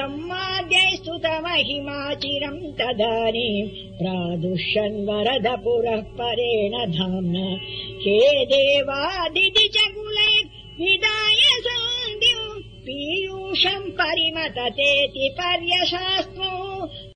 ब्रह्माद्यै तमहिमाचिरम् तदानीम् प्रादुष्यन् वरद पुरः परेण धाम्न हे देवादिति च कुले विदाय सान्त्यु पीयूषम् परिमततेति पर्यशास्तु